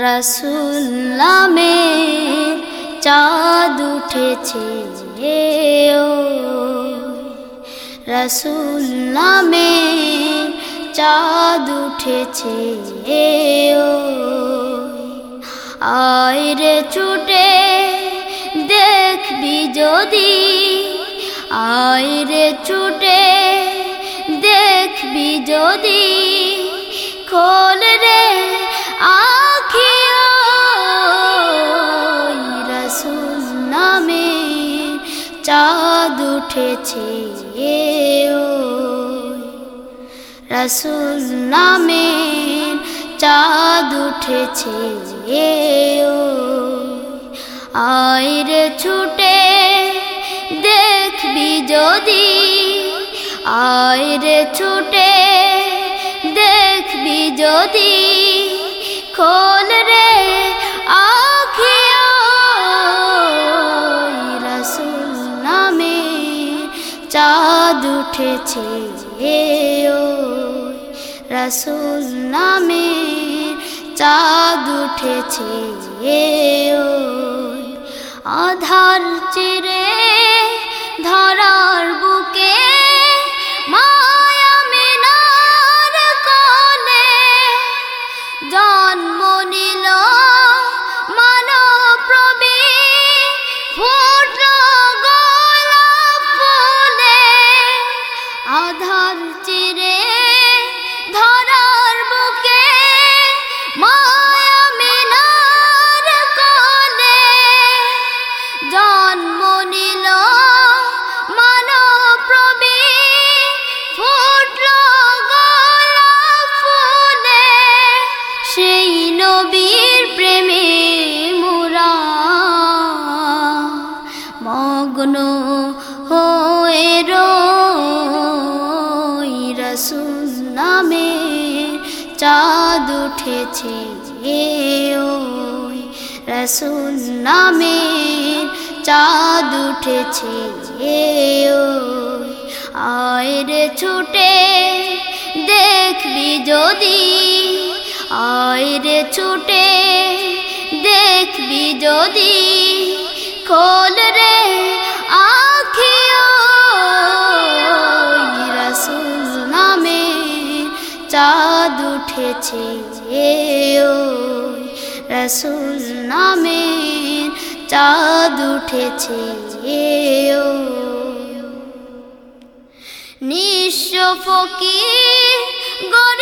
রসুল নামের চাঁদ উঠেছে রসুল নামের চাঁদ উঠেছে আয় রে ছুটে দেখবি যদি। আয় রে ছুটে দেখবি যদি। খোল রে চাঁদ উঠেছে রসুল নামে চাঁদ উঠেছে আয়রে ছুটে দেখবি যদি আয়রে ছুটে দেখবি যদি। উঠেছে ও রসুল নামে চাঁদ উঠেছে ও আধার চিরে চাঁদ উঠেছে রসুল নামে চাঁদ উঠেছে আয় রে ছুটে দেখবি যদি আয় রে ছুটে দেখবি যদি, খোল রে উঠেছে ও রসুল নামে চাঁদ উঠেছে ও নিঃস্ব ফকির গরিব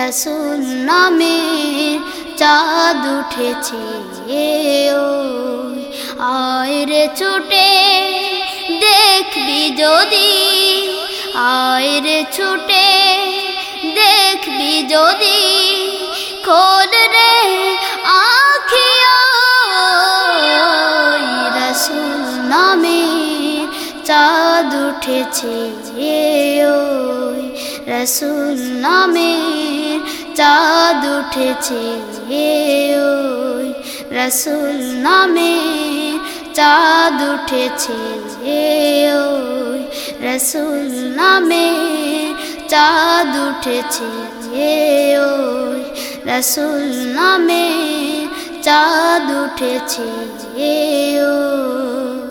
রসুল নামে চাঁদ উঠেছে, ওই আয় রে ছুটে দেখবি যদি আয় রে ছুটে দেখবি যদি, খোল রে আখিও রসুল নামে চাঁদ উঠেছে, ওই রসুল নামে চাঁদ উঠেছে ওই রসুল নামে। চাঁদ উঠেছে ওই রসুল নামে। চাঁদ উঠেছে ওই রসুল নামে। চাঁদ উঠেছে ওই